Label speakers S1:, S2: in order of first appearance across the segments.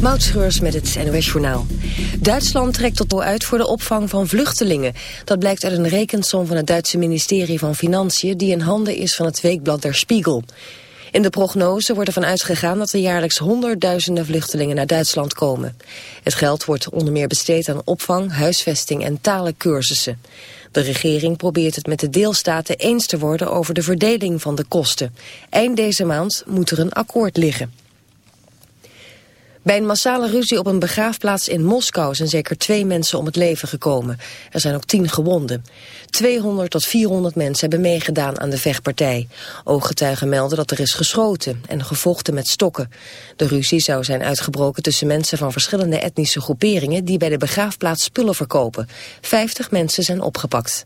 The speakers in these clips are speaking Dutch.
S1: Moutschreurs met het NOS Journaal. Duitsland trekt tot uit voor de opvang van vluchtelingen. Dat blijkt uit een rekensom van het Duitse ministerie van Financiën... die in handen is van het weekblad Der Spiegel. In de prognose wordt ervan uitgegaan dat er jaarlijks honderdduizenden vluchtelingen naar Duitsland komen. Het geld wordt onder meer besteed aan opvang, huisvesting en talencursussen. De regering probeert het met de deelstaten eens te worden over de verdeling van de kosten. Eind deze maand moet er een akkoord liggen. Bij een massale ruzie op een begraafplaats in Moskou zijn zeker twee mensen om het leven gekomen. Er zijn ook tien gewonden. 200 tot 400 mensen hebben meegedaan aan de vechtpartij. Ooggetuigen melden dat er is geschoten en gevochten met stokken. De ruzie zou zijn uitgebroken tussen mensen van verschillende etnische groeperingen die bij de begraafplaats spullen verkopen. 50 mensen zijn opgepakt.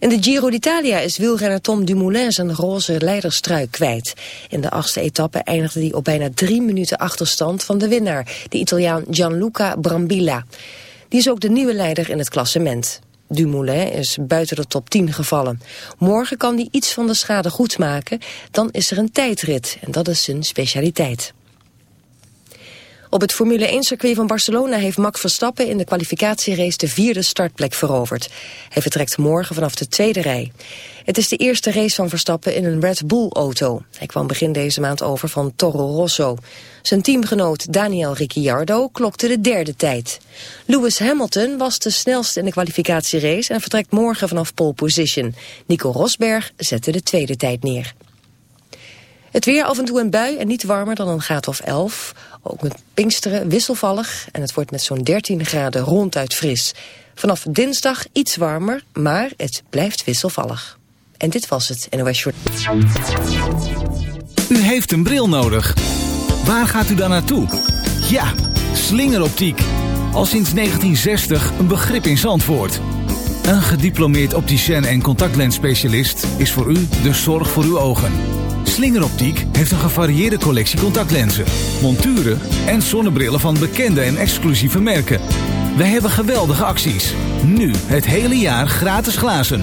S1: In de Giro d'Italia is wielrenner Tom Dumoulin zijn roze leiderstrui kwijt. In de achtste etappe eindigde hij op bijna drie minuten achterstand van de winnaar, de Italiaan Gianluca Brambilla. Die is ook de nieuwe leider in het klassement. Dumoulin is buiten de top 10 gevallen. Morgen kan hij iets van de schade goedmaken, dan is er een tijdrit en dat is zijn specialiteit. Op het Formule 1-circuit van Barcelona heeft Max Verstappen in de kwalificatierace de vierde startplek veroverd. Hij vertrekt morgen vanaf de tweede rij. Het is de eerste race van Verstappen in een Red Bull-auto. Hij kwam begin deze maand over van Toro Rosso. Zijn teamgenoot Daniel Ricciardo klokte de derde tijd. Lewis Hamilton was de snelste in de kwalificatierace en vertrekt morgen vanaf pole position. Nico Rosberg zette de tweede tijd neer. Het weer af en toe een bui en niet warmer dan een graad of 11. Ook met Pinksteren wisselvallig en het wordt met zo'n 13 graden ronduit fris. Vanaf dinsdag iets warmer, maar het blijft wisselvallig. En dit was het NOS Short.
S2: U heeft een bril nodig. Waar gaat u dan naartoe? Ja, slingeroptiek. Al sinds 1960 een begrip in Zandvoort. Een gediplomeerd opticien en contactlensspecialist is voor u de zorg voor uw ogen. Slingeroptiek heeft een gevarieerde collectie contactlenzen, monturen en zonnebrillen van bekende en exclusieve merken. Wij hebben geweldige acties. Nu het hele jaar gratis glazen.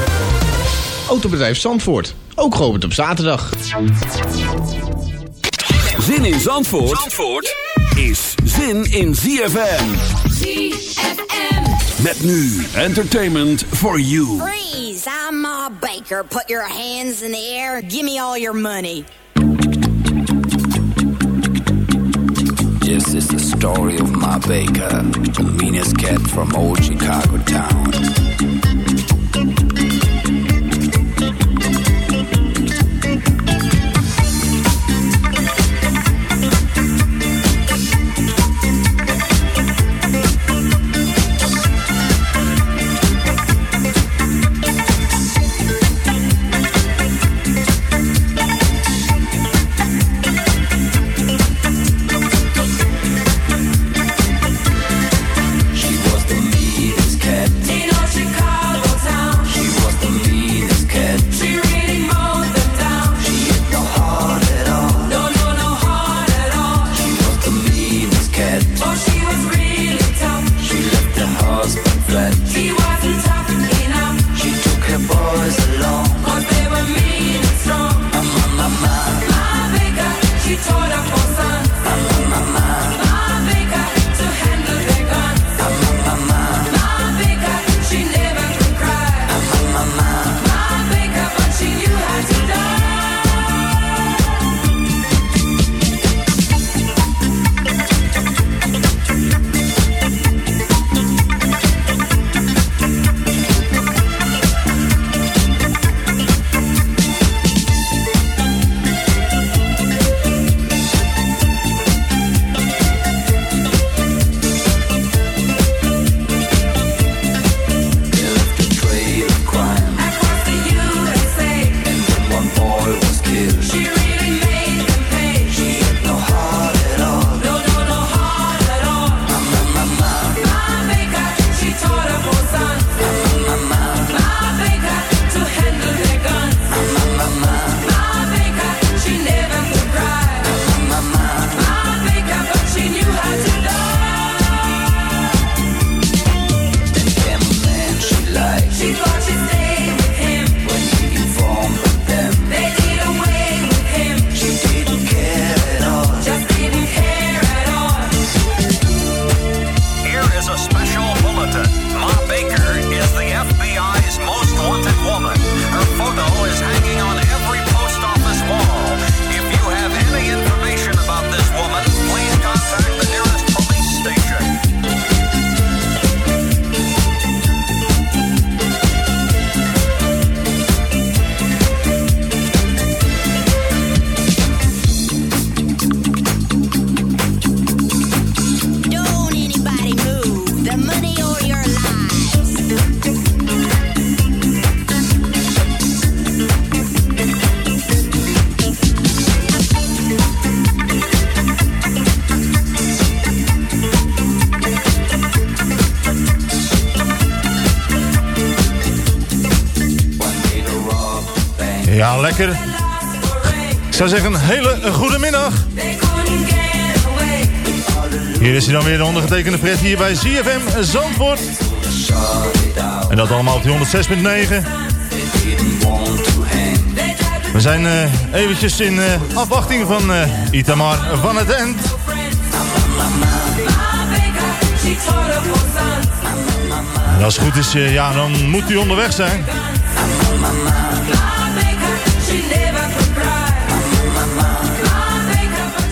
S3: Autobedrijf Zandvoort, ook geopend op zaterdag.
S2: Zin in Zandvoort, Zandvoort is zin in ZFM.
S4: ZFM.
S2: Met nu entertainment for you.
S4: Freeze, I'm Ma Baker. Put your hands in the air. Give me all your money.
S5: This is the story of Ma Baker, the meanest cat from old Chicago town.
S6: Zou zeggen, een hele goede middag. Hier is hij dan weer de ondergetekende Fred hier bij ZFM Zandvoort. En dat allemaal op die 106.9. We zijn uh, eventjes in uh, afwachting van uh, Itamar van het End. En als het goed is, ja, dan moet hij onderweg zijn.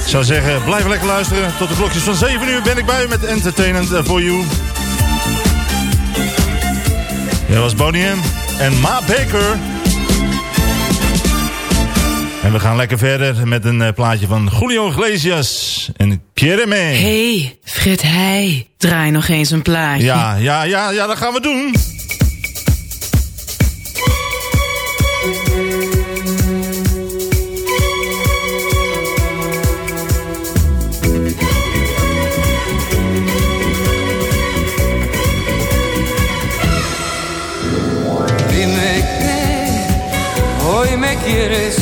S6: Ik zou zeggen, blijf lekker luisteren. Tot de klokjes van 7 uur ben ik bij u met Entertainment for You. Dat was Bonnie M. en Ma Baker. En we gaan lekker verder met een uh, plaatje van Julio Iglesias en Pierre May.
S7: Hey, Fred Heij, draai nog eens een plaatje.
S6: Ja, ja, ja, ja, dat gaan we doen.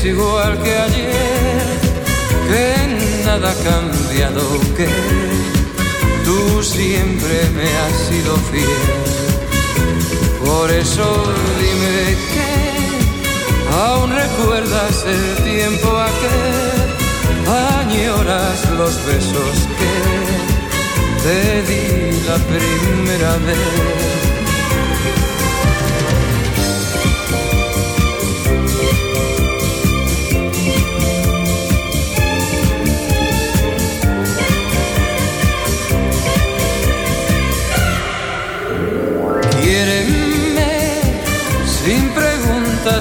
S8: Igual que ayer, que nada ha cambiado, que tú siempre me has sido fiel. Por eso dime que aún recuerdas el tiempo aquel, añoras los besos que te di la primera vez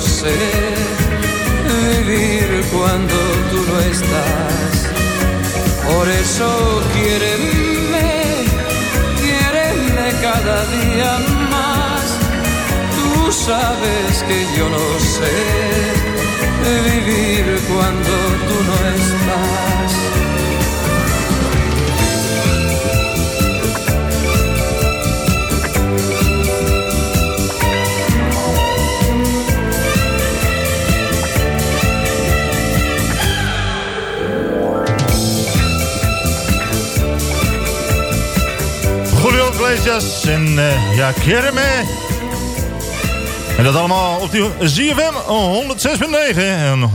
S8: Sé vivir cuando tú no estás. Por eso quiéreme, quiéreme cada día más. Tú sabes que yo no sé vivir cuando tú no estás.
S6: En uh, ja, Kerme. En dat allemaal op die ZFM 106.9 en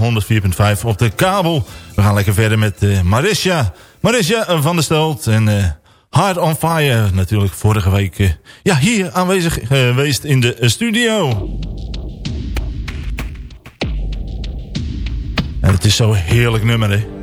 S6: 104.5 op de kabel. We gaan lekker verder met uh, Marisha. Marisha van der Stelt en uh, Heart on Fire. Natuurlijk vorige week ja, hier aanwezig geweest in de studio. En het is zo'n heerlijk nummer, hè.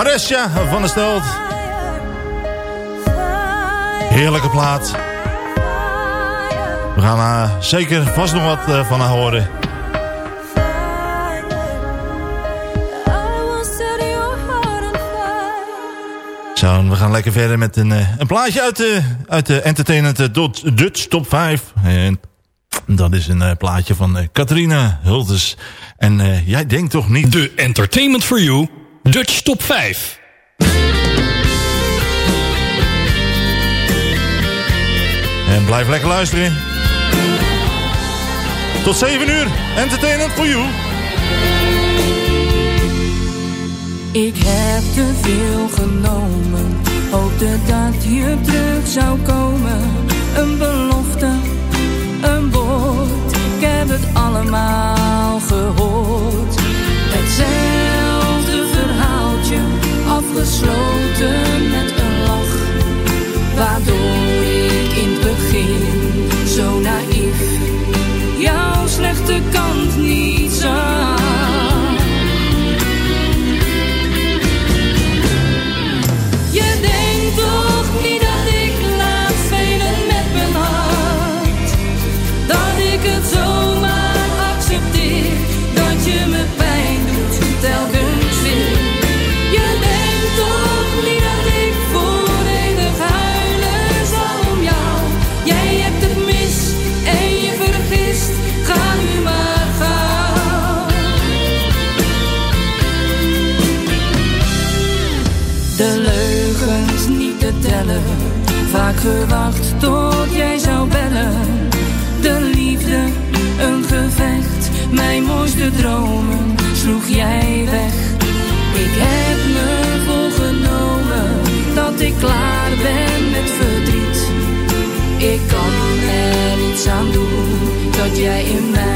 S6: Maresja van der Stelt. Heerlijke plaat. We gaan uh, zeker vast nog wat uh, van haar horen. Zo, we gaan lekker verder met een, uh, een plaatje uit de, uit de Entertainment Dutch Top 5. En dat is een plaatje van Katrina Hultes. En jij denkt toch niet...
S9: De Entertainment for You Dutch Top 5.
S6: En blijf lekker luisteren. Tot 7 uur. Entertainment for you.
S10: Ik heb te veel genomen. Hoopte dat je terug zou komen. Een belofte, een woord. Ik heb het allemaal gehoord. Hetzelfde Afgesloten met een lach. Waardoor ik in het begin zo naïef jouw slechte kant gewacht tot jij zou bellen. De liefde, een gevecht. Mijn mooiste dromen sloeg jij weg. Ik heb me voorgenomen dat ik klaar ben met verdriet. Ik kan er niets aan doen dat jij in mij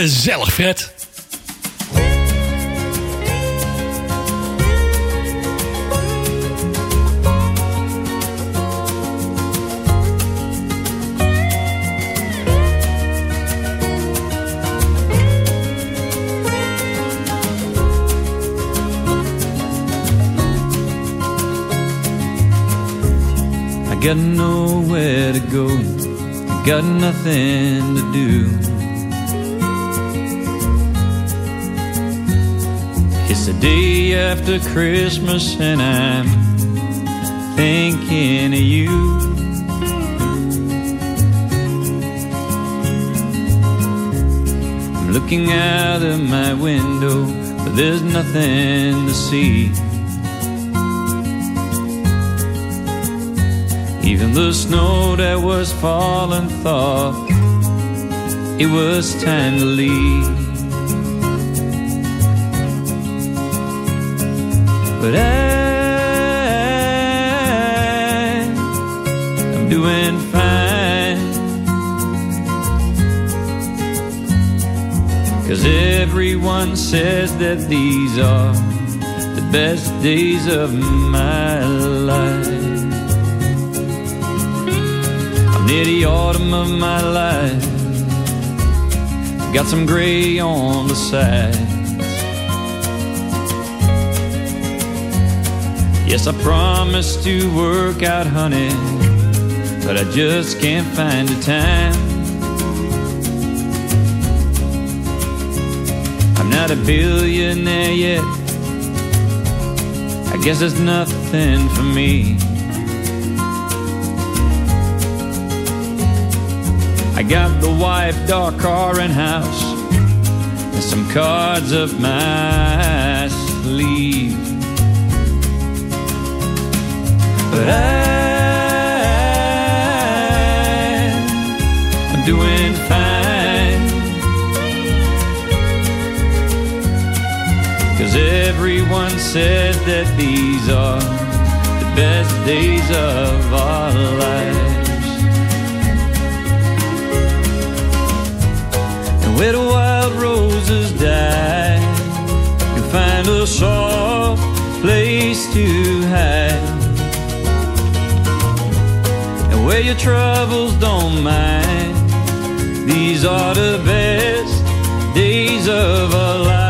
S9: Gezellig, Fred.
S11: I got nowhere to go, I got nothing to do. It's the day after Christmas and I'm thinking of you. I'm looking out of my window, but there's nothing to see. Even the snow that was falling thought it was time to leave. But I, I'm doing fine. Cause everyone says that these are the best days of my life. I'm near the autumn of my life. Got some gray on the side. Yes, I promised to work out, honey, but I just can't find the time. I'm not a billionaire yet. I guess there's nothing for me. I got the wife, dog, car, and house, and some cards up my sleeve. But I'm doing fine. Cause everyone said that these are the best days of our lives. And where the wild roses die, you find a soft place to hide. Where your troubles don't mind, these are the best days of our life.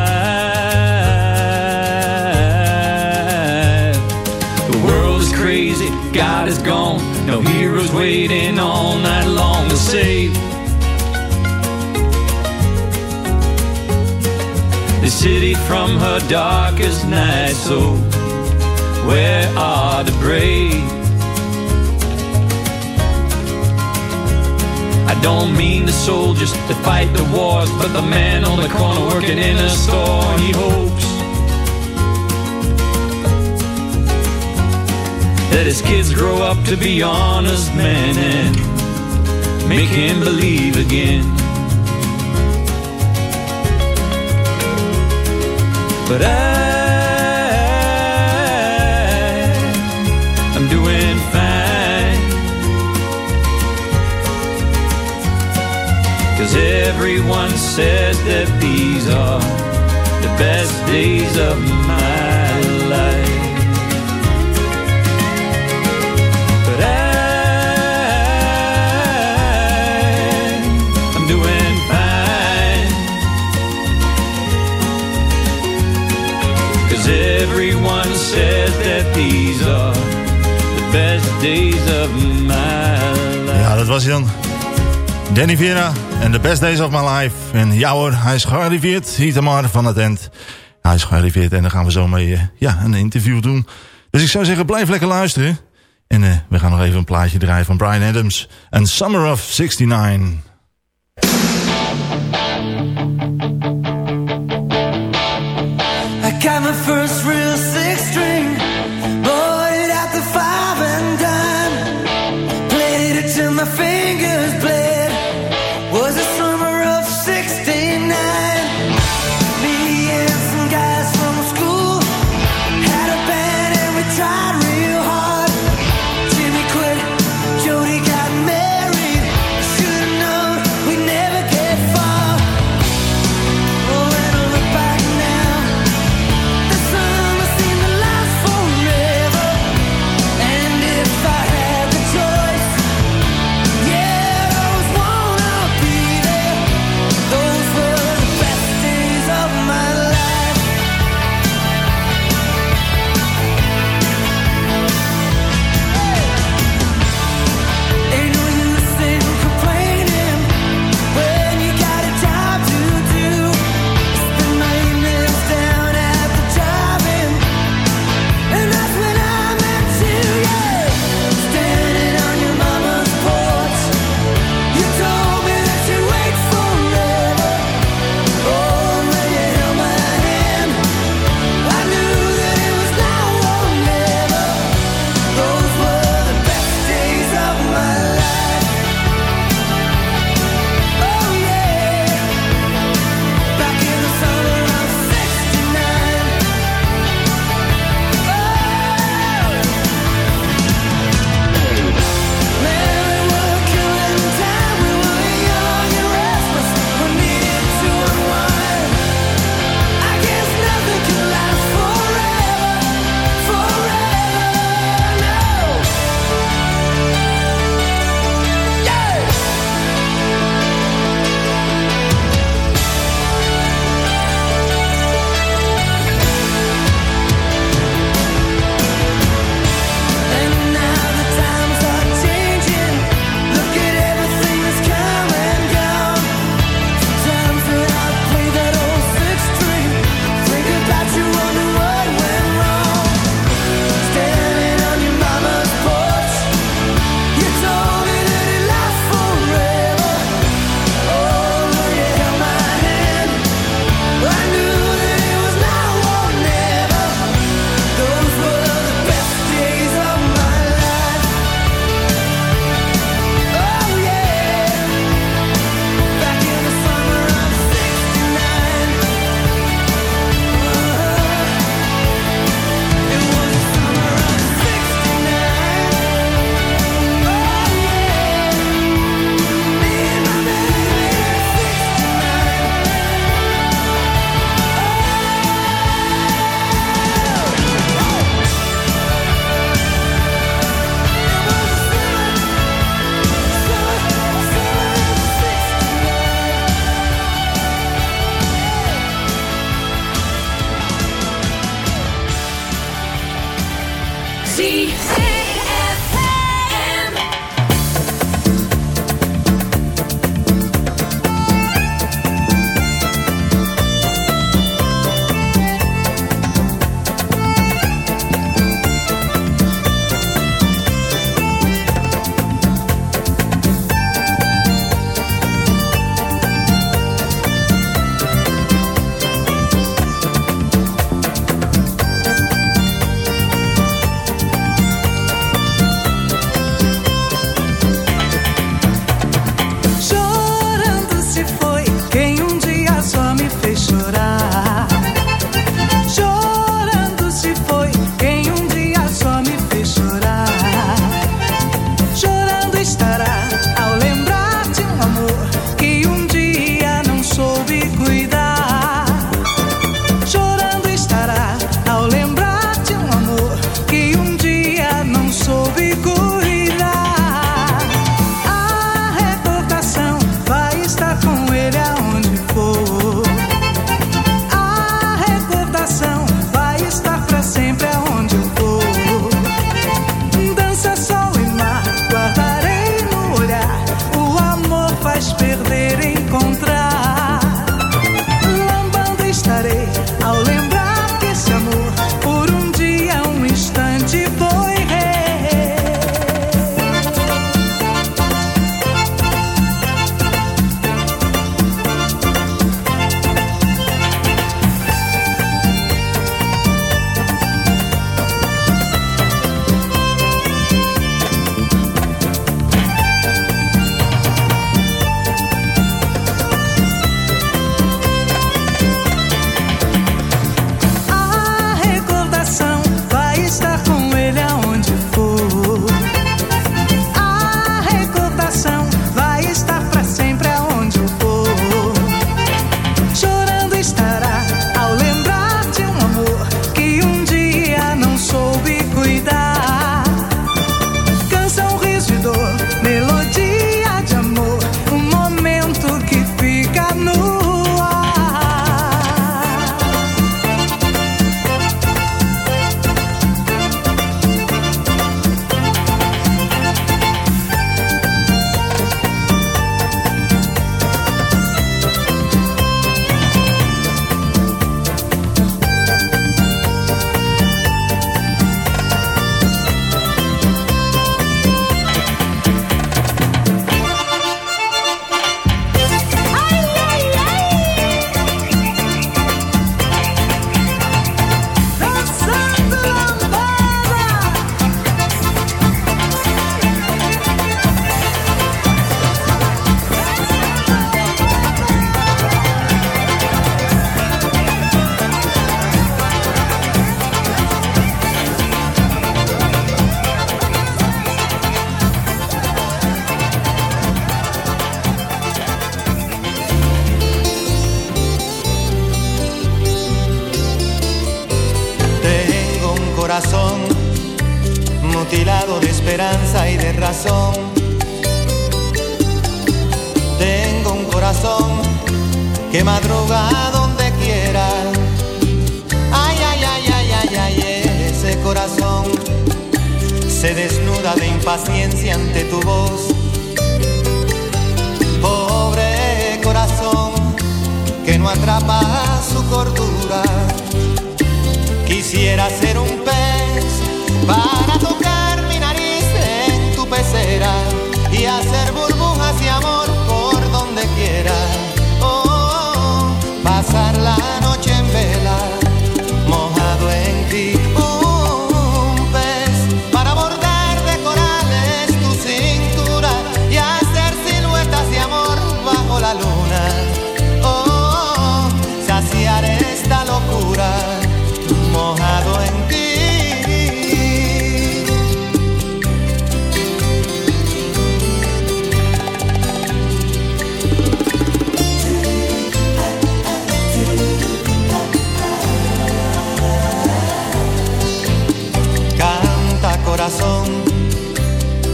S11: The world is crazy, God is gone, no heroes waiting all night long to save. The city from her darkest night, so oh, where are the brave? Don't mean the soldiers that fight the wars, but the man on the corner working in a store. He hopes that his kids grow up to be honest men and make him believe again. But I, Cause everyone says that these are the best days of my life. But I, I'm doing fine. Cause everyone says that these are the best days of my life.
S6: Ja, dat was hij dan. Danny Vera en The Best Days of My Life. En ja hoor, hij is gearriveerd. Itamar van het end. Hij is gearriveerd en dan gaan we zo mee eh, ja, een interview doen. Dus ik zou zeggen, blijf lekker luisteren. En eh, we gaan nog even een plaatje draaien van Brian Adams. En Summer of 69.
S12: I got my first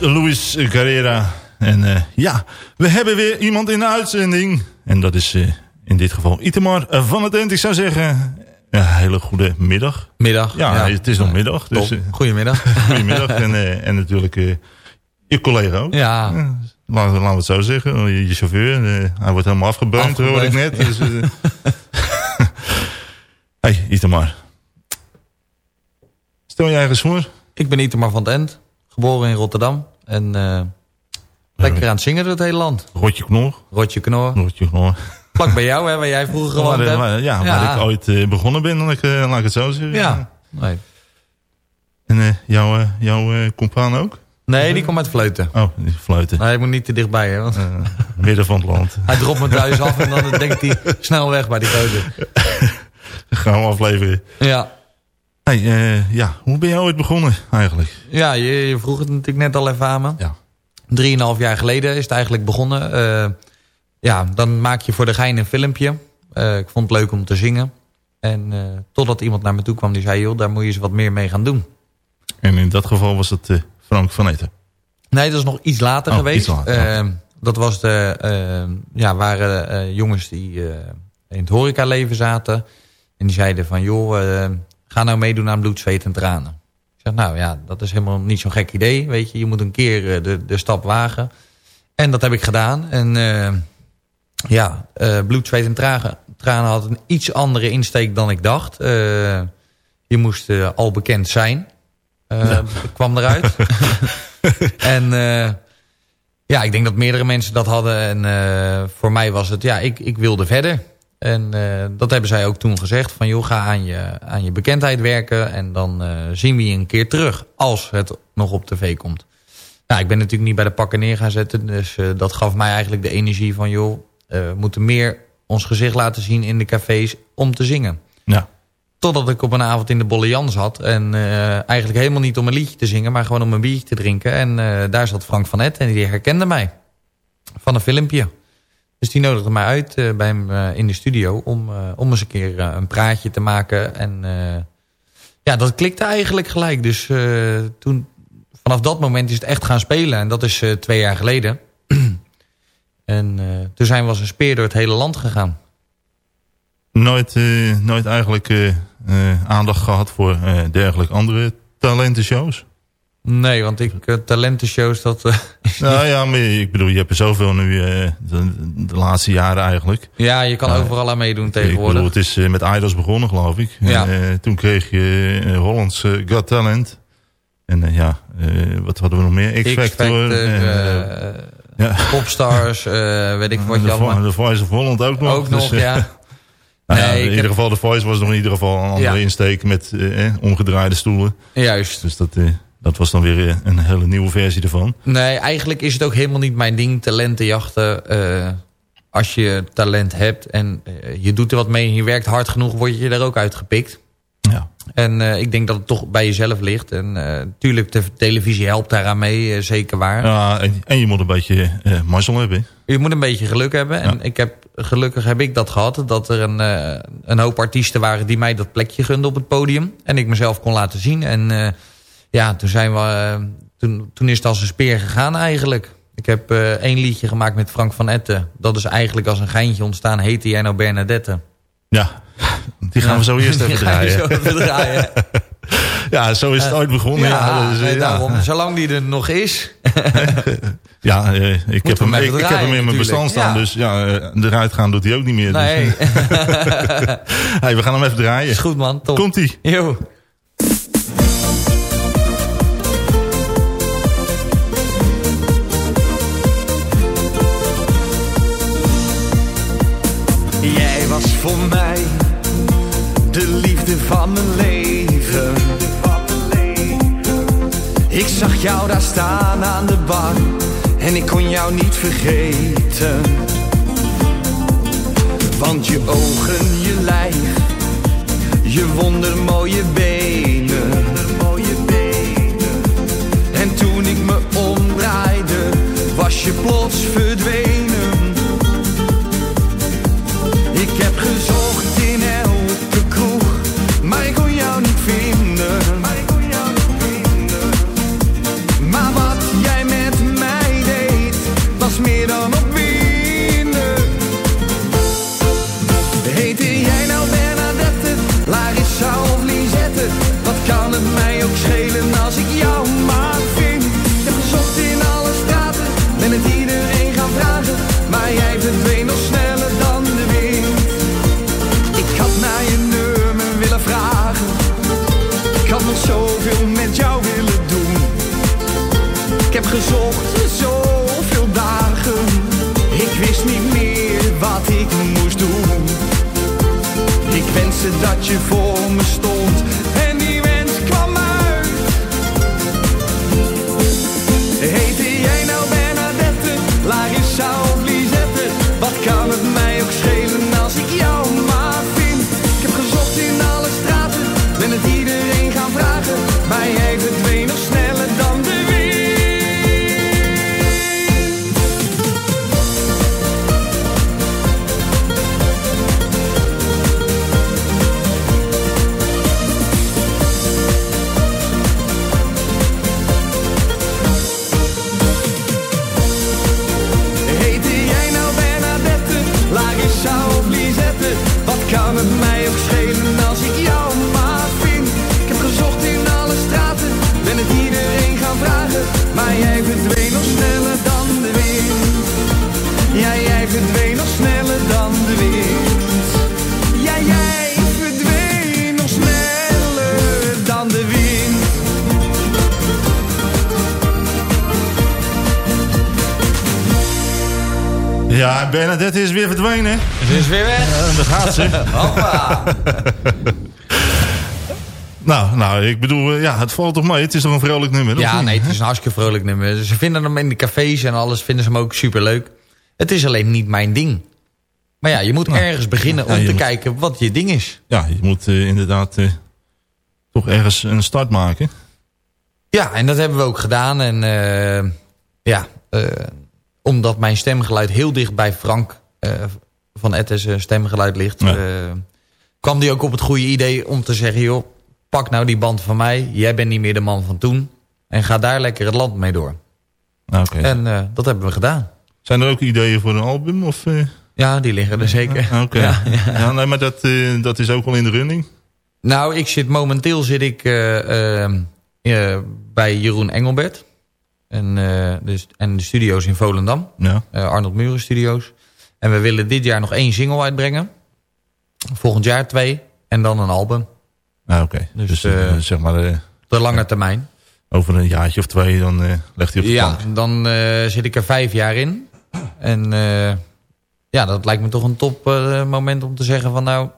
S6: Juanes Luis Carrera. En eh, ja, we hebben weer iemand in de uitzending. En dat is eh, in dit geval Itemar van het End. Ik zou zeggen, een hele goede middag.
S13: Middag.
S6: Ja, het is nog middag. Dus,
S13: Top.
S6: eh,
S13: Goedemiddag.
S6: goedemiddag. en, en natuurlijk je collega ook.
S13: Ja.
S6: Laten, we- laten we het zo zeggen. Je, je chauffeur. hij wordt helemaal afgebeund, hoor ik net. Dus, hey, Itemar. Stel je eigen voor.
S13: Ik ben Itemar van het End, geboren in Rotterdam. En eh, lekker aan het zingen door het hele land.
S6: Rotje Knor.
S13: Rotje Knor.
S6: Rotje Knor.
S13: Vlak bij jou, hè, waar jij vroeger gewoond hebt.
S6: waar- ja, waar ik ooit eh, begonnen ben, laat ik, eh, laat ik het zo zeggen.
S13: Ja. Nee.
S6: En jouw, jouw compaan ook?
S13: Nee, die komt uit Vleuten.
S6: Oh, die fluiten.
S13: Nee, je moet niet te dichtbij, hè. Want
S6: Midden van het land.
S13: hij dropt me thuis af en dan denkt hij snel weg bij die gozer.
S6: Gaan we afleveren.
S13: Ja.
S6: Hey, eh, ja, hoe ben jij ooit begonnen eigenlijk?
S13: Ja, je, je vroeg het natuurlijk net al even aan me.
S6: Ja.
S13: Drieënhalf jaar geleden is het eigenlijk begonnen. Eh, ja, dan maak je voor de gein een filmpje. Eh, ik vond het leuk om te zingen. En totdat iemand naar me toe kwam die zei... joh, daar moet je eens wat meer mee gaan doen.
S6: En in dat geval was het Frank van Eten.
S13: Nee, dat is nog iets later
S6: Oh,
S13: geweest.
S6: iets later,
S13: Eh, dat was de, eh, ja, waren jongens die in het horecaleven zaten. En die zeiden van, joh, ga nou meedoen aan bloed, zweet en tranen. Ik zeg, nou ja, dat is helemaal niet zo'n gek idee. Weet je, je moet een keer eh, de, de stap wagen. En dat heb ik gedaan. En eh, ja, eh, bloed, zweet en tranen, tranen had een iets andere insteek dan ik dacht. Je moest al bekend zijn. Dat kwam eruit. en ja, ik denk dat meerdere mensen dat hadden. En voor mij was het, ja, ik, ik wilde verder. En eh, dat hebben zij ook toen gezegd. Van joh, ga aan je, aan je bekendheid werken. En dan eh, zien we je een keer terug. Als het nog op tv komt. Nou, ik ben natuurlijk niet bij de pakken neer gaan zetten. Dus eh, dat gaf mij eigenlijk de energie van... joh, we moeten meer ons gezicht laten zien in de cafés om te zingen.
S6: Ja.
S13: Totdat ik op een avond in de Bolle Jan zat. En eigenlijk helemaal niet om een liedje te zingen... maar gewoon om een biertje te drinken. En daar zat Frank van Et en die herkende mij. Van een filmpje. Dus die nodigde mij uit eh, bij hem eh, in de studio... om, eh, om eens een keer een praatje te maken. En ja, dat klikte eigenlijk gelijk. Dus toen, vanaf dat moment is het echt gaan spelen. En dat is twee jaar geleden. En toen zijn we als een speer door het hele land gegaan.
S6: Nooit, nooit eigenlijk aandacht gehad voor dergelijke andere talentenshows?
S13: Nee, want ik eh, talentenshows, dat...
S6: Nou ja, maar ik bedoel, je hebt er zoveel nu eh, de, de laatste jaren eigenlijk.
S13: ja, je kan overal aan meedoen
S6: Ik
S13: tegenwoordig.
S6: bedoel, het is met Idols begonnen, geloof ik.
S13: Ja.
S6: En, toen kreeg je Hollands Got Talent. En ja, wat hadden we nog meer? X-Factor. Ja.
S13: Popstars, weet ik wat je
S6: de,
S13: allemaal...
S6: De Voice of Holland ook nog.
S13: Ook nog,
S6: Dus,
S13: ja.
S6: nou ja,
S13: Nee,
S6: in
S13: ik
S6: ieder
S13: heb-
S6: geval, de Voice was nog in ieder geval een andere
S13: Ja.
S6: insteek met eh, eh, omgedraaide stoelen.
S13: Juist.
S6: Dus dat, eh, dat was dan weer eh, een hele nieuwe versie ervan.
S13: Nee, eigenlijk is het ook helemaal niet mijn ding, talentenjachten. Eh, als je talent hebt en eh, je doet er wat mee en je werkt hard genoeg, word je er ook uitgepikt.
S6: Ja.
S13: En ik denk dat het toch bij jezelf ligt. En natuurlijk, de televisie helpt daaraan mee, zeker waar.
S6: Ja, en, en je moet een beetje eh mazzel hebben.
S13: Je moet een beetje geluk hebben. En
S6: Ja.
S13: ik heb, gelukkig heb ik dat gehad. Dat er een, een hoop artiesten waren die mij dat plekje gunden op het podium. En ik mezelf kon laten zien. En ja, toen, zijn we, eh, toen, toen is het als een speer gegaan eigenlijk. Ik heb eh, één liedje gemaakt met Frank van Etten. Dat is eigenlijk als een geintje ontstaan. Heette jij nou Bernadette?
S6: Ja, die gaan we zo eerst even draaien.
S13: zo even draaien.
S6: ja, zo is het ooit begonnen. Ja,
S13: Ja,
S6: dus, eh,
S13: nee,
S6: ja.
S13: daarom. Zolang die er nog is.
S6: Ja, eh, ik, heb hem, ik, heb hem in mijn
S13: natuurlijk.
S6: bestand staan. Dus ja, eh, eruit gaan doet hij ook niet meer. dus-
S13: Nee.
S6: hey, we gaan hem even draaien.
S13: Is goed man, top.
S6: Komt-ie.
S14: Voor mij de liefde van mijn leven. Ik zag jou daar staan aan de bar en ik kon jou niet vergeten. Want je ogen, je lijf, je wondermooie benen. En toen ik me omdraaide, Ja,
S6: Bernadette is weer verdwenen.
S13: Ze is weer weg.
S6: Ja, daar gaat ze.
S13: Hoppa.
S6: nou, nou, ik bedoel, eh, ja, het valt toch mee. Het is toch een vrolijk nummer?
S13: Ja, nee, het is een hartstikke vrolijk nummer. Ze vinden hem in de cafés en alles, vinden ze hem ook superleuk. Het is alleen niet mijn ding. Maar ja, je moet ergens beginnen
S6: ja,
S13: om te
S6: moet-
S13: kijken wat je ding is.
S6: Ja, je moet eh, inderdaad eh, toch ergens een start maken.
S13: Ja, en dat hebben we ook gedaan. En eh, ja, eh, omdat mijn stemgeluid heel dicht bij Frank eh, van Ettes eh, stemgeluid ligt...
S6: Ja.
S13: eh, kwam die ook op het goede idee om te zeggen... joh, pak nou die band van mij. Jij bent niet meer de man van toen. En ga daar lekker het land mee door.
S6: Oké.
S13: En dat hebben we gedaan.
S6: Zijn er ook ideeën voor een album? Of?
S13: Ja, die liggen er zeker.
S6: Oké.
S13: Ja,
S6: Ja, nee, maar dat, dat is ook wel in de running.
S13: Nou, ik zit momenteel zit ik bij Jeroen Engelbert. En, eh, dus, en de studio's in Volendam.
S6: Ja.
S13: Eh, Arnold Muren Studios. En we willen dit jaar nog één single uitbrengen. Volgend jaar twee. En dan een album.
S6: Ah, Oké. Dus,
S13: Dus,
S6: eh, zeg maar... eh,
S13: De lange termijn.
S6: over een jaartje of twee, dan legt hij op de
S13: Ja,
S6: plank.
S13: dan zit ik er vijf jaar in. En ja, dat lijkt me toch een top moment om te zeggen van nou...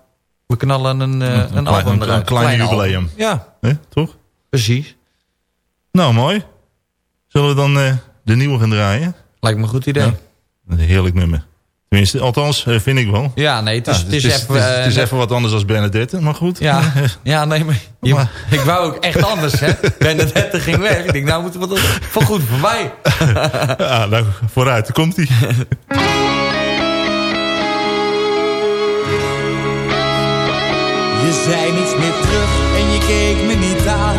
S13: We knallen een, een, album
S6: een-
S13: eruit.
S6: een klein
S13: Klein album.
S6: jubileum.
S13: Ja,
S6: toch?
S13: precies.
S6: Nou, mooi. Zullen we dan eh, de nieuwe gaan draaien?
S13: Lijkt me een goed idee.
S6: Ja. Een heerlijk nummer. Tenminste, althans, eh, vind ik wel.
S13: Ja, nee, het is,
S6: Ja,
S13: het is,
S6: het is,
S13: even...
S6: het is-
S13: eh,
S6: het is
S13: net-
S6: even wat anders dan Benedette, maar goed.
S13: Ja, ja nee, maar, je- ik wou ook echt anders, hè. Benedette ging weg. Ik denk, nou moeten we toch voor goed voorbij.
S6: ja, nou, vooruit, daar komt hij.
S14: Je zei niets meer terug en je keek me niet aan.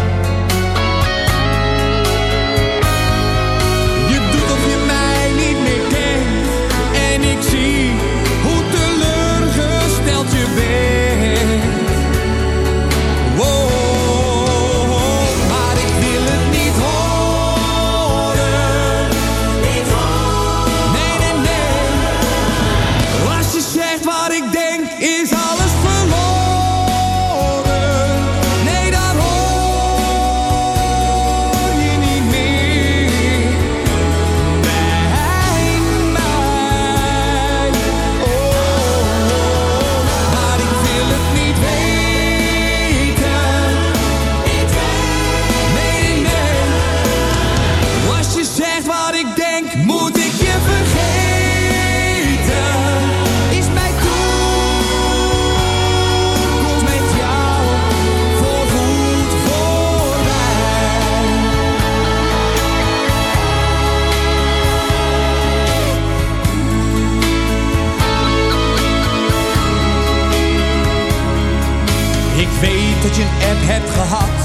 S14: App hebt gehad.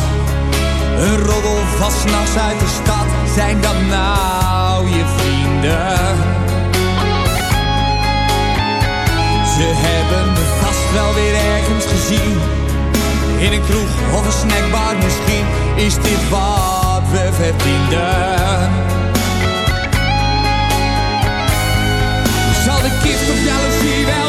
S14: Een roddel van 's nachts uit de stad. Zijn dat nou je vrienden? Ze hebben me vast wel weer ergens gezien. In een kroeg of een snackbar misschien. Is dit wat we verdienden? Zal de kist op jaloezie wel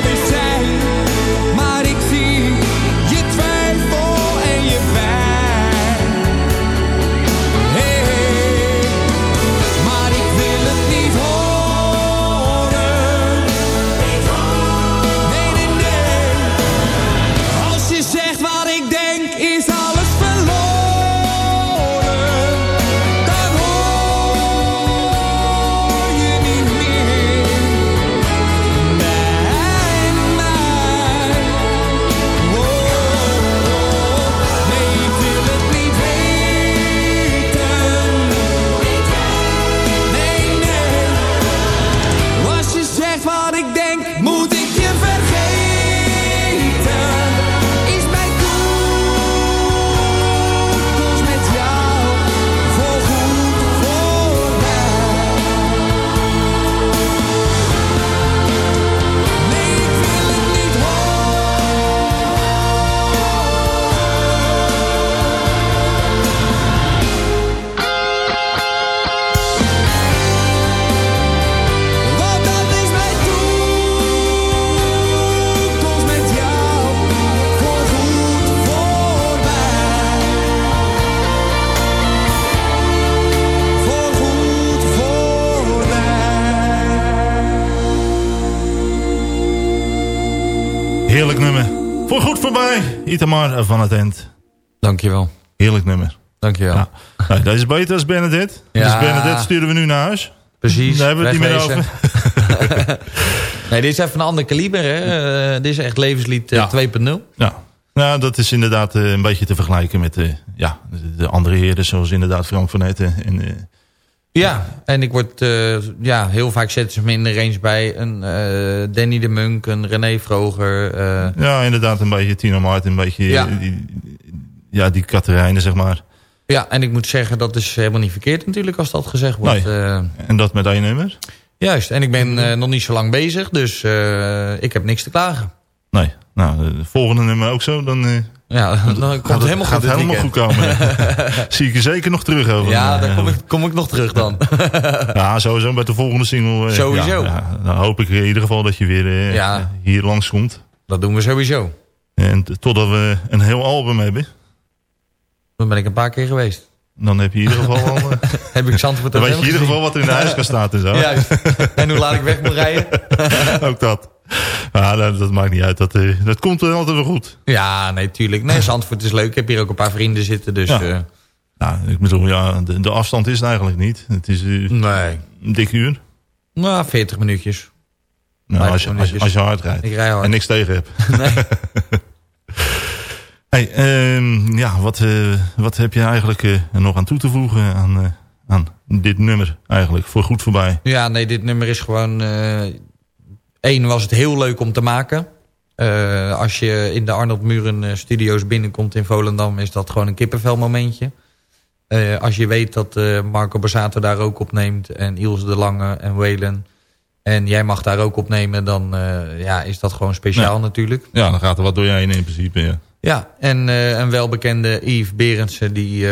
S6: Heerlijk nummer. Voor goed voorbij. Itamar van het End.
S13: Dankjewel.
S6: Heerlijk nummer.
S13: Dankjewel.
S6: Ja. Nou, dat is beter als Benedette.
S13: Ja.
S6: Dus Benedette sturen we nu naar huis.
S13: Precies.
S6: Daar hebben we het niet meer over.
S13: nee, dit is even een ander kaliber, hè. Eh, dit is echt levenslied eh, 2.0.
S6: Ja. Nou, dat is inderdaad eh, een beetje te vergelijken met eh, ja, de, de andere heren, zoals inderdaad Frank van Etten. En, eh,
S13: Ja, en ik word, eh, ja, heel vaak zetten ze me in de range bij een eh, Danny de Munk, een René Vroger. eh,
S6: ja, inderdaad een beetje Tino Martin, een beetje
S13: Ja.
S6: die, ja, die Katerijnen, zeg maar.
S13: ja, en ik moet zeggen, dat is helemaal niet verkeerd natuurlijk als dat gezegd wordt.
S6: Nee. En dat met één nummer?
S13: juist, en ik ben nog niet zo lang bezig, dus ik heb niks te klagen.
S6: Nee. Nou, de volgende nummer ook zo, dan... eh,
S13: Ja, dan komt
S6: gaat
S13: het helemaal
S6: gaat
S13: goed dit
S6: helemaal goed komen. Zie ik je zeker nog terug over.
S13: Ja,
S6: Eh,
S13: daar kom ik, kom ik nog terug dan.
S6: Ja, sowieso met de volgende single. eh,
S13: Sowieso.
S6: Ja, ja, dan hoop ik in ieder geval dat je weer eh,
S13: Ja.
S6: hier langskomt.
S13: Dat doen we sowieso.
S6: En totdat we een heel album hebben,
S13: Dan ben ik een paar keer geweest.
S6: dan heb je in ieder geval al... eh,
S13: Heb ik Zandvoort
S6: dan weet je in ieder geval wat er in de ijskast staat en zo.
S13: Juist. En hoe laat ik weg moet rijden?
S6: Ook dat. Ja, dat, dat maakt niet uit. Dat, eh, dat komt er altijd wel goed.
S13: Ja, nee, tuurlijk. Nee, Zandvoort is leuk. Ik heb hier ook een paar vrienden zitten, dus...
S6: Ja.
S13: eh,
S6: Nou, ik bedoel, ja, de, de afstand is het eigenlijk niet. Het is eh,
S13: nee.
S6: een dik uur.
S13: Nou, 40 minuutjes.
S6: Nou, als, je, als, je-
S13: minuutjes.
S6: als je hard rijdt.
S13: Ik rij hard.
S6: En niks tegen hebt.
S13: Nee.
S6: hey, ehm, ja, wat, wat heb je eigenlijk nog aan toe te voegen aan, aan dit nummer eigenlijk? Voor goed voorbij.
S13: Ja, nee, dit nummer is gewoon... Eén was het heel leuk om te maken. Eh, als je in de Arnold Muren eh, studio's binnenkomt in Volendam... is dat gewoon een kippenvel momentje. Eh, als je weet dat Marco Borsato daar ook opneemt... en Ilse de Lange en Whalen... en jij mag daar ook opnemen... dan ja, is dat gewoon speciaal
S6: Ja.
S13: natuurlijk.
S6: Ja, dan gaat er wat door je heen in principe. Ja.
S13: Ja, en een welbekende Yves Berendsen... die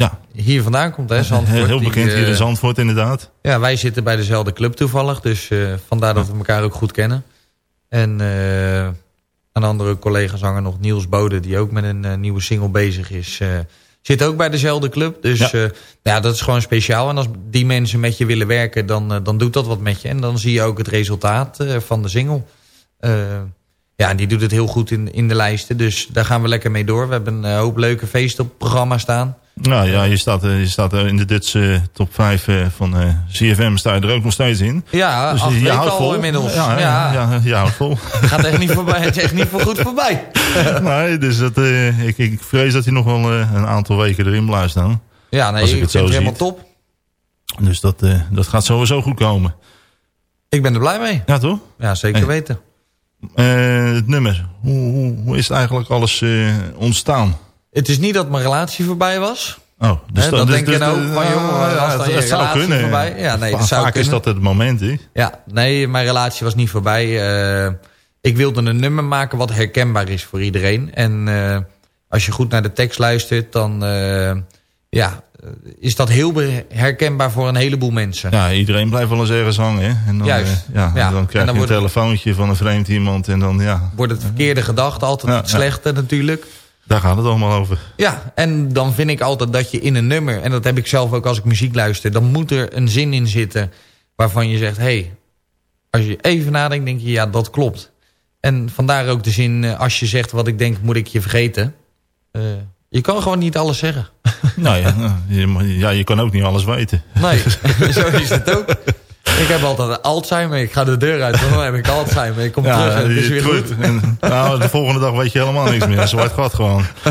S6: Ja.
S13: hier vandaan komt, hè, Zandvoort.
S6: Heel,
S13: Die,
S6: bekend hier
S13: eh,
S6: in Zandvoort inderdaad.
S13: Ja, wij zitten bij dezelfde club toevallig. Dus eh, vandaar dat we elkaar ook goed kennen. En eh, een andere collega-zanger nog, Niels Bode... die ook met een eh, nieuwe single bezig is... eh, zit ook bij dezelfde club. Dus
S6: Ja.
S13: ja. ja, dat is gewoon speciaal. En als die mensen met je willen werken... dan, eh, dan doet dat wat met je. En dan zie je ook het resultaat eh, van de single. Eh, ja, en die doet het heel goed in, in de lijsten. Dus daar gaan we lekker mee door. We hebben een eh, hoop leuke feesten op het programma staan.
S6: Nou ja, je staat, eh, je staat er in de Dutch top 5 eh, van eh, CFM sta je er ook nog steeds in.
S13: Ja,
S6: Dus je houdt vol.
S13: inmiddels.
S6: Ja, ja.
S13: Ja.
S6: je houdt vol.
S13: Gaat echt niet voorbij. Het is echt niet voor goed voorbij.
S6: nee, dus dat, eh, ik, ik vrees dat hij nog wel eh, een aantal weken erin blijft staan.
S13: Ja, nee, ik,
S6: ik het
S13: vind het helemaal top.
S6: Dus dat, eh, dat gaat sowieso goed komen.
S13: Ik ben er blij mee.
S6: Ja, toch?
S13: Ja, zeker
S6: Hey.
S13: weten.
S6: Eh, het nummer. Hoe, hoe, hoe is het eigenlijk alles eh, ontstaan?
S13: Het is niet dat mijn relatie voorbij was.
S6: Oh, dus
S13: dat denk je nou jongen, als dan je
S6: het zou kunnen.
S13: voorbij- Ja, nee, dat zou
S6: Vaak is
S13: kunnen.
S6: dat het moment, hè?
S13: Ja, nee, mijn relatie was niet voorbij. Eh, ik wilde een nummer maken wat herkenbaar is voor iedereen. En eh, als je goed naar de tekst luistert, dan eh, ja, is dat heel herkenbaar voor een heleboel mensen.
S6: Ja, iedereen blijft wel eens ergens hangen, hè? En dan,
S13: Juist.
S6: ja,
S13: Ja.
S6: en dan
S13: En
S6: krijg
S13: dan
S6: je een
S13: het-
S6: telefoontje van een vreemd iemand en dan, ja,
S13: Wordt het verkeerde gedacht, altijd
S6: Ja,
S13: het
S6: ja.
S13: slechte natuurlijk.
S6: Daar gaat het allemaal over.
S13: Ja, en dan vind ik altijd dat je in een nummer... en dat heb ik zelf ook als ik muziek luister... dan moet er een zin in zitten waarvan je zegt... hé, hey, als je even nadenkt, denk je, ja, dat klopt. En vandaar ook de zin, eh, als je zegt wat ik denk, moet ik je vergeten. Eh, je kan gewoon niet alles zeggen.
S6: nou ja, nou, je, ja, je kan ook niet alles weten.
S13: Nee, zo is het ook. Ik heb altijd Alzheimer, ik ga de deur uit, want dan heb ik Alzheimer. Ik kom terug en het is weer goed.
S6: en, nou, de volgende dag weet je helemaal niks meer. Zwart gat gewoon.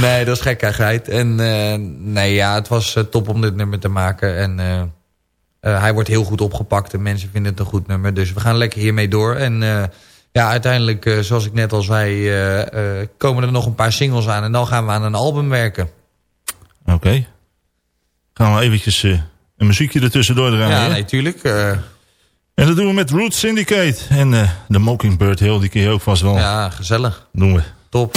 S13: Nee, dat is gekkigheid. En eh, nee, ja, het was eh, top om dit nummer te maken. En eh, hij wordt heel goed opgepakt en mensen vinden het een goed nummer. Dus we gaan lekker hiermee door. En ja, uiteindelijk, zoals ik net al zei, komen er nog een paar singles aan. En dan gaan we aan een album werken.
S6: Oké. Gaan we eventjes een muziekje ertussendoor draaien.
S13: Ja, nee, tuurlijk. eh,
S6: En dat doen we met Root Syndicate. En eh de Mockingbird Hill, die ken je ook vast wel.
S13: ja, gezellig.
S6: Doen we.
S13: Top.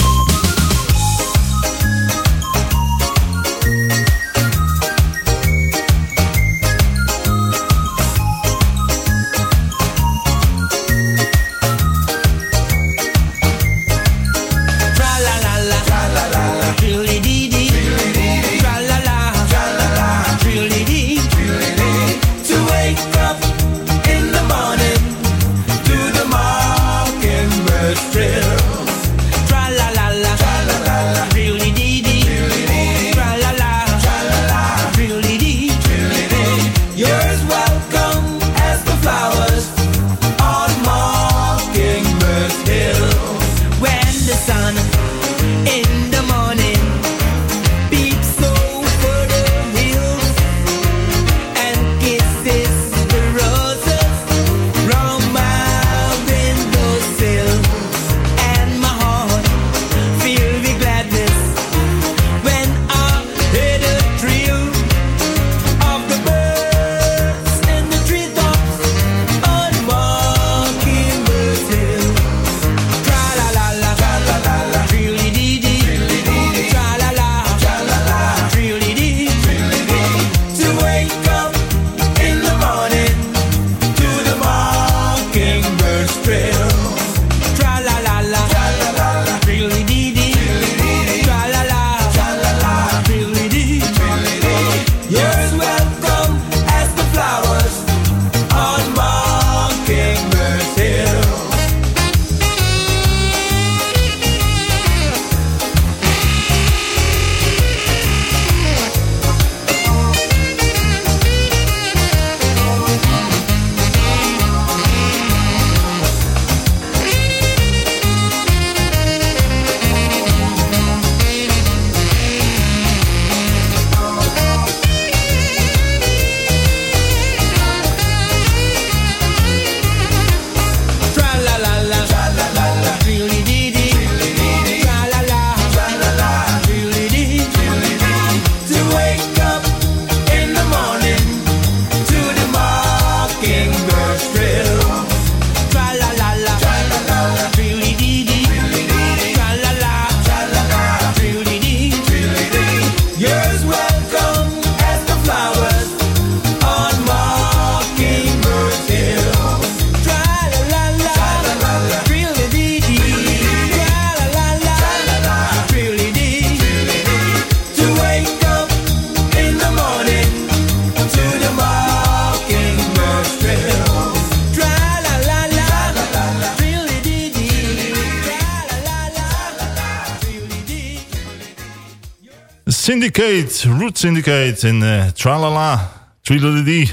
S6: Syndicate, Root Syndicate en eh Tralala, Trilody.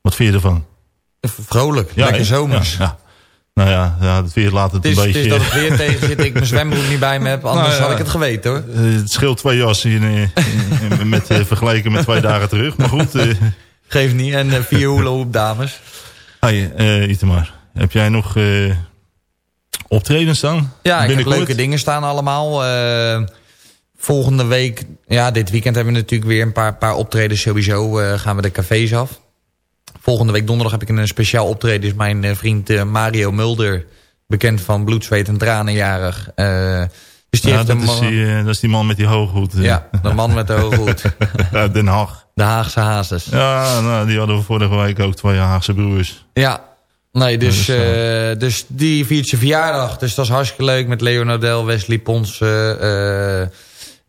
S6: Wat vind je ervan?
S13: Vrolijk, lekker zomers.
S6: Ja, ja. Nou ja, ja, het weer laat het,
S13: Het is,
S6: een
S13: het
S6: beetje...
S13: is dat het weer tegen zit, ik mijn zwembroek niet bij me heb. Anders
S6: Nou ja.
S13: had ik het geweten hoor.
S6: Eh, het scheelt twee jassen in, in- met, eh, vergeleken met twee dagen terug. Maar goed. eh
S13: Geef niet. En eh, vier hula hoop dames.
S6: hey, eh, Itemar, heb jij nog optredens staan?
S13: Ja, ik heb leuke dingen staan allemaal. Volgende week, ja, dit weekend hebben we natuurlijk weer een paar, paar optredens. Sowieso eh, gaan we de cafés af. Volgende week donderdag heb ik een speciaal optreden. Is mijn eh, vriend eh, Mario Mulder, bekend van Bloed, Zweet en Tranen, jarig. Eh, dus die
S6: Ja,
S13: heeft
S6: dat,
S13: een
S6: is die, dat is die man met die hoge hoed. eh.
S13: Ja, de man met de hoge hoed.
S6: Uit Den Haag.
S13: De Haagse Hazes.
S6: Ja, nou, die hadden we vorige week ook twee Haagse broers.
S13: Ja, nee, dus, dus die viert zijn verjaardag. Dus dat is hartstikke leuk met Leo Nodel, Wesley Pons. eh,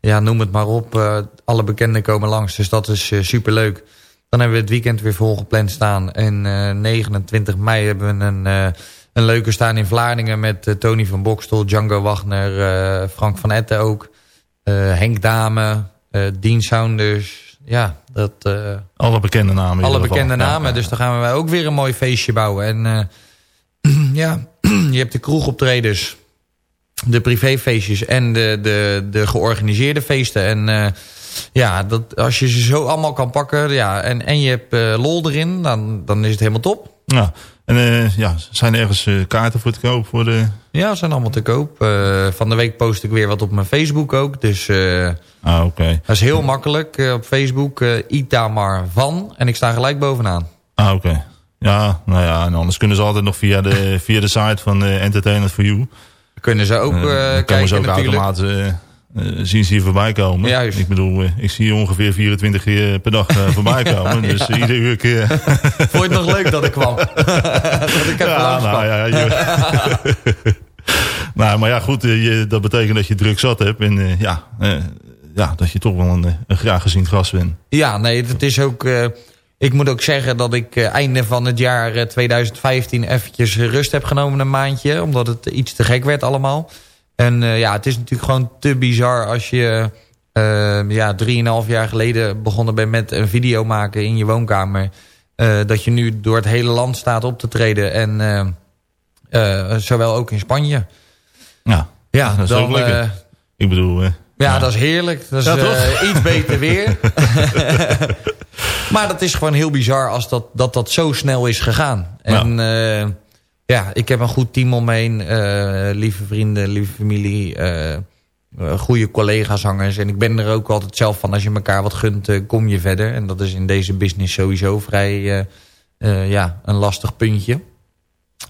S13: ja, noem het maar op. Eh, alle bekenden komen langs, dus dat is super superleuk. Dan hebben we het weekend weer volgepland staan. En eh, 29 mei hebben we een, eh, een leuke staan in Vlaardingen... met eh, Tony van Bokstel, Django Wagner, eh, Frank van Etten ook. eh, Henk Dame, eh Dean Saunders. Ja, dat... eh,
S6: Alle bekende namen.
S13: alle bekende namen.
S6: ja.
S13: Dus dan gaan we ook weer een mooi feestje bouwen. En eh, ja, je hebt de kroegoptredens, de privéfeestjes en de, de, de georganiseerde feesten. En eh, ja, dat, als je ze zo allemaal kan pakken ja, en, en je hebt eh, lol erin, dan, dan is het helemaal top.
S6: Ja, en eh, ja, zijn er ergens kaarten voor te koop? Voor de...
S13: Ja, ze zijn allemaal te koop. Van de week post ik weer wat op mijn Facebook ook. Dus
S6: Ah, oké.
S13: dat is heel makkelijk. Op Facebook Itamar van. En ik sta gelijk bovenaan.
S6: Ah, oké. Ja, nou ja, en anders kunnen ze altijd nog via de, via de site van Entertainment for You.
S13: Kunnen ze ook
S6: Eh,
S13: eh,
S6: dan komen
S13: kijken
S6: ze ook automatisch eh, zien ze hier voorbij komen.
S13: Juist.
S6: Ik bedoel, ik zie hier ongeveer 24 keer per dag eh, voorbij komen. Dus
S13: Ja.
S6: iedere uur keer...
S13: Vond je het nog leuk dat ik kwam? dat ik even
S6: Ja, nou ja, nou, maar ja, goed, je, dat betekent dat je druk zat hebt. En eh, ja, eh, ja, dat je toch wel een, een graag gezien gast bent.
S13: Ja, nee, het is ook... eh, ik moet ook zeggen dat ik eh, einde van het jaar eh, 2015 eventjes rust heb genomen een maandje. Omdat het iets te gek werd allemaal. En eh, ja, het is natuurlijk gewoon te bizar als je eh ja, drieënhalf jaar geleden begonnen bent met een video maken in je woonkamer. eh, dat je nu door het hele land staat op te treden. En eh, eh, zowel ook in Spanje.
S6: Ja,
S13: Ja,
S6: dat
S13: dan, eh,
S6: ik bedoel... eh,
S13: Ja, dat is heerlijk. Dat is eh, iets beter weer. maar dat is gewoon heel bizar als dat dat, dat zo snel is gegaan. En ja. ja, ik heb een goed team omheen. eh, lieve vrienden, lieve familie. eh, eh, goede collega-zangers. En ik ben er ook altijd zelf van. Als je elkaar wat gunt, eh, kom je verder. En dat is in deze business sowieso vrij eh, eh, ja, een lastig puntje.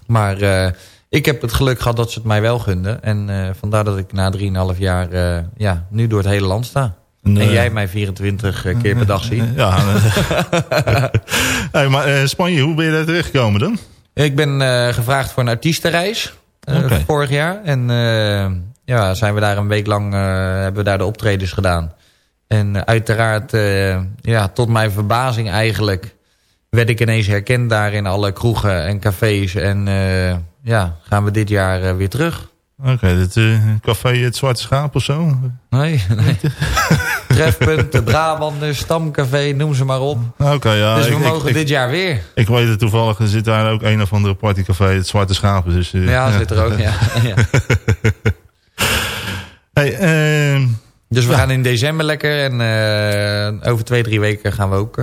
S13: Maar eh, ik heb het geluk gehad dat ze het mij wel gunden. En eh, vandaar dat ik na 3,5 jaar eh, ja, nu door het hele land sta. En,
S6: eh,
S13: jij mij 24 keer per dag ziet.
S6: Ja. hey, maar eh, Spanje, hoe ben je daar terechtgekomen dan?
S13: Ik ben eh, gevraagd voor een artiestenreis eh, vorig jaar. En eh, ja, zijn we daar een week lang eh, hebben we daar de optredens gedaan. En eh, uiteraard, eh, ja, tot mijn verbazing eigenlijk... werd ik ineens herkend daar in alle kroegen en cafés. En eh, ja, gaan we dit jaar eh, weer terug.
S6: Oké, het eh, café Het Zwarte Schaap of zo?
S13: Nee, nee. Trefpunt, de Brabander, Stamcafé, noem ze maar op.
S6: Oké, ja.
S13: dus we
S6: ik-
S13: mogen
S6: ik-
S13: dit jaar weer.
S6: Ik weet het toevallig, er zit daar ook een of andere partycafé, Het Zwarte Schaap. Dus, eh,
S13: Ja, zit er ook, ja. ja.
S6: hey, ehm,
S13: Dus we
S6: ja.
S13: gaan in december lekker en over twee, drie weken gaan we ook...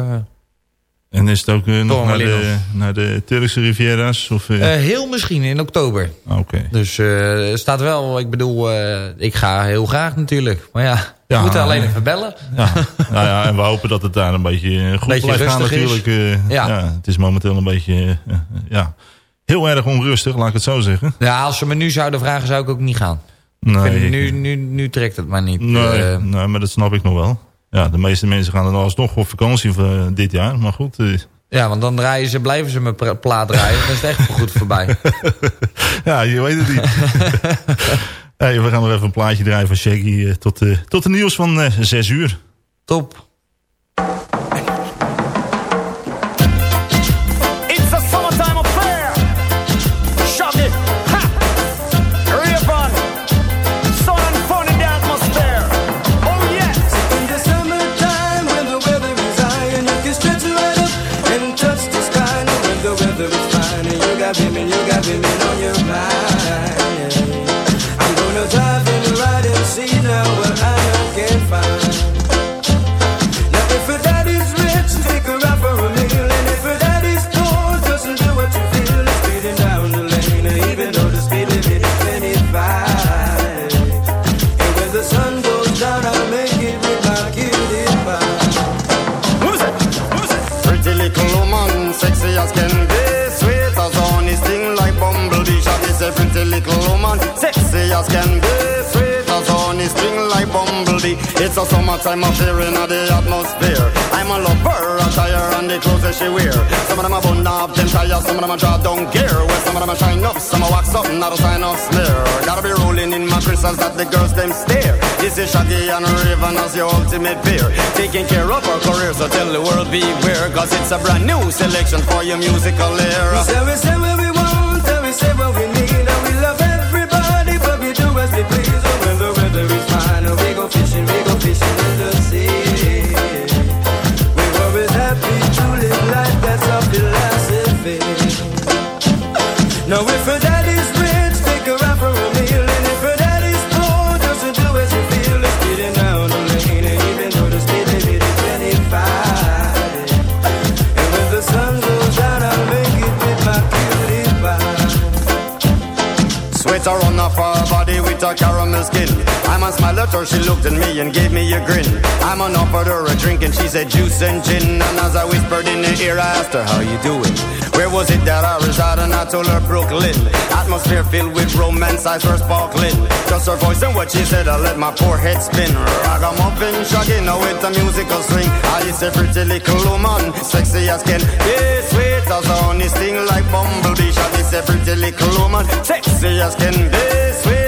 S6: En is het ook eh, nog naar de, naar de Turkse Riviera's? Of, eh?
S13: eh, heel misschien in oktober.
S6: Oké.
S13: Dus er staat wel, ik bedoel, ik ga heel graag natuurlijk. Maar ja,
S6: Ja,
S13: we moeten alleen even bellen.
S6: Ja, nou ja, en we hopen dat het daar een beetje goed
S13: Beetje
S6: blijft gaan natuurlijk.
S13: Ja.
S6: ja. het is momenteel een beetje, ja, heel erg onrustig, laat ik het zo zeggen.
S13: Ja, als ze me nu zouden vragen, zou ik ook niet gaan.
S6: Nee,
S13: Ik vind het nu, nu, nu trekt het maar niet.
S6: nee, nee, maar dat snap ik nog wel. Ja, de meeste mensen gaan dan alsnog op vakantie voor eh, dit jaar, maar goed. eh,
S13: ja, want dan draaien ze, blijven ze mijn plaat draaien. Dan is het echt goed voorbij.
S6: ja, je weet het niet. hey, we gaan nog even een plaatje draaien van Shaggy eh, tot, eh, tot de nieuws van eh 6 uur.
S13: Top.
S15: As can be, sweet as honey, sting like bumblebee. It's a summertime affair in the atmosphere. I'm a lover, attire and the clothes that she wear. Some of them are bun up, them tires, some of them are draw down gear. Well, some of them are shine up, some are wax up, not a sign of smear. Gotta be rolling in my crystals that the girls them stare. This is Shaggy and Raven as your ultimate pair. Taking care of our career, so tell the world beware. Cause it's a brand new selection for your musical era.
S12: We say, we say we pie.
S15: Sweater on her body with a caramel skin. I'm a smile at her, she looked at me and gave me a grin. I'm on offered her a drink and she said juice and gin. And as I whispered in her ear, I asked her, how you doing? Where was it that I resided? And I told her Brooklyn. Atmosphere filled with romance, eyes were sparkling. Just her voice and what she said, I let my poor head spin. Ragamuffin, shaggy, now with a musical swing. I is a pretty little woman, sexy as can be, sweet as honey, sting like bumblebee. Shaggy is a pretty little woman, sexy as can be, sweet